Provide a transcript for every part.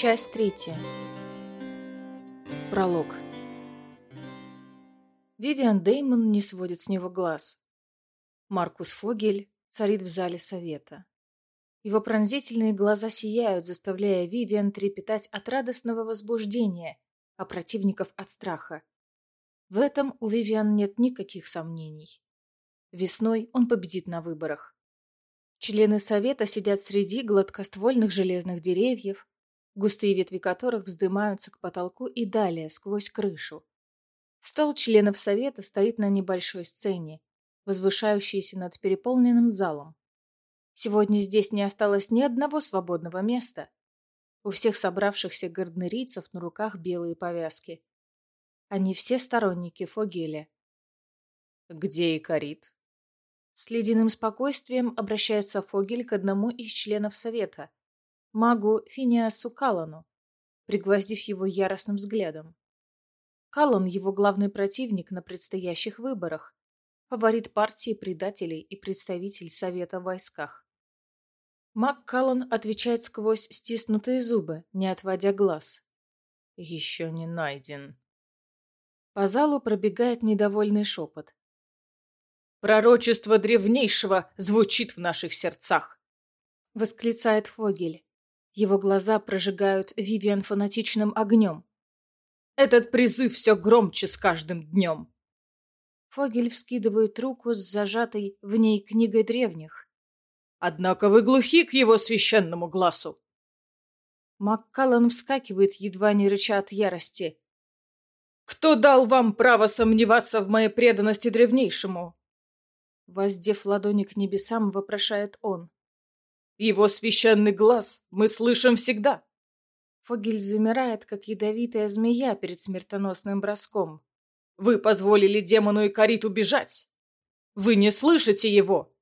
Часть третья. Пролог. Вивиан Деймон не сводит с него глаз. Маркус Фогель царит в зале совета. Его пронзительные глаза сияют, заставляя Вивиан трепетать от радостного возбуждения, а противников от страха. В этом у Вивиан нет никаких сомнений. Весной он победит на выборах. Члены совета сидят среди гладкоствольных железных деревьев, густые ветви которых вздымаются к потолку и далее, сквозь крышу. Стол членов совета стоит на небольшой сцене, возвышающейся над переполненным залом. Сегодня здесь не осталось ни одного свободного места. У всех собравшихся гарднерийцев на руках белые повязки. Они все сторонники Фогеля. «Где Икарит?» С ледяным спокойствием обращается Фогель к одному из членов совета, магу Финиасу Калану, пригвоздив его яростным взглядом. Калан – его главный противник на предстоящих выборах, фаворит партии предателей и представитель совета в войсках. Маг Калан отвечает сквозь стиснутые зубы, не отводя глаз. «Еще не найден». По залу пробегает недовольный шепот. Пророчество древнейшего звучит в наших сердцах!» Восклицает Фогель. Его глаза прожигают Вивиан фанатичным огнем. «Этот призыв все громче с каждым днем!» Фогель вскидывает руку с зажатой в ней книгой древних. «Однако вы глухи к его священному глазу!» Маккаллан вскакивает, едва не рыча от ярости. «Кто дал вам право сомневаться в моей преданности древнейшему?» Воздев ладони к небесам, вопрошает он. «Его священный глаз мы слышим всегда!» Фогель замирает, как ядовитая змея перед смертоносным броском. «Вы позволили демону Икарит убежать! Вы не слышите его!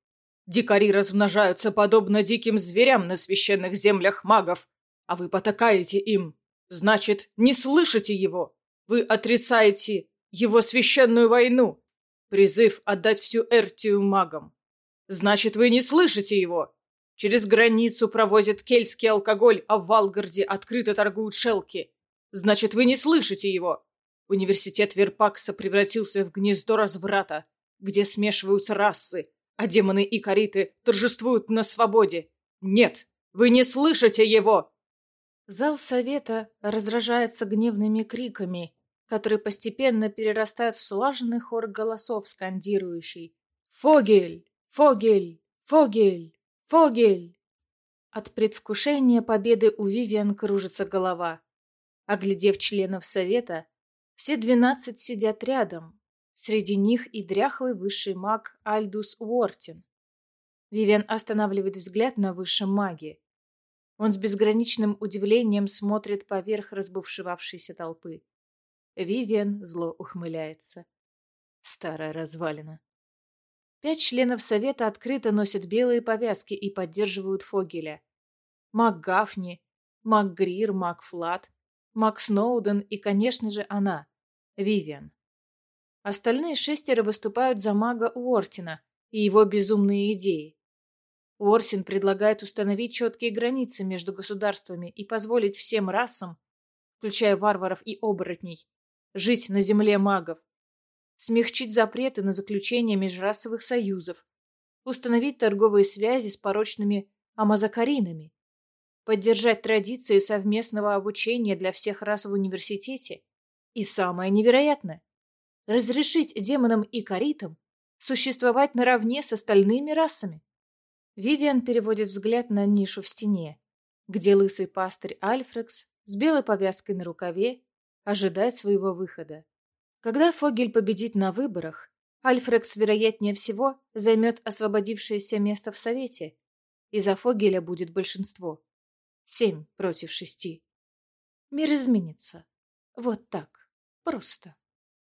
Дикари размножаются подобно диким зверям на священных землях магов, а вы потакаете им. Значит, не слышите его! Вы отрицаете его священную войну!» Призыв отдать всю Эртию магам. Значит, вы не слышите его? Через границу провозят кельтский алкоголь, а в Валгарде открыто торгуют шелки. Значит, вы не слышите его? Университет Верпакса превратился в гнездо разврата, где смешиваются расы, а демоны и кориты торжествуют на свободе. Нет, вы не слышите его!» Зал совета разражается гневными криками, который постепенно перерастает в слаженный хор голосов, скандирующий «Фогель! Фогель! Фогель! Фогель!» От предвкушения победы у Вивиан кружится голова. Оглядев членов совета, все двенадцать сидят рядом. Среди них и дряхлый высший маг Альдус Уортин. Вивиан останавливает взгляд на высшем маге. Он с безграничным удивлением смотрит поверх разбушевавшейся толпы. Вивиан зло ухмыляется. Старая развалина. Пять членов совета открыто носят белые повязки и поддерживают Фогеля. Мак Гафни, Мак Грир, Мак Флат, Мак Сноуден и, конечно же, она, Вивиан. Остальные шестеро выступают за мага Уортина и его безумные идеи. Уорсин предлагает установить четкие границы между государствами и позволить всем расам, включая варваров и оборотней, жить на земле магов, смягчить запреты на заключение межрасовых союзов, установить торговые связи с порочными амазакаринами, поддержать традиции совместного обучения для всех рас в университете и, самое невероятное, разрешить демонам и каритам существовать наравне с остальными расами. Вивиан переводит взгляд на нишу в стене, где лысый пастырь Альфрекс с белой повязкой на рукаве ожидать своего выхода. Когда Фогель победит на выборах, Альфрекс, вероятнее всего, займет освободившееся место в Совете, и за Фогеля будет большинство. Семь против шести. Мир изменится. Вот так. Просто.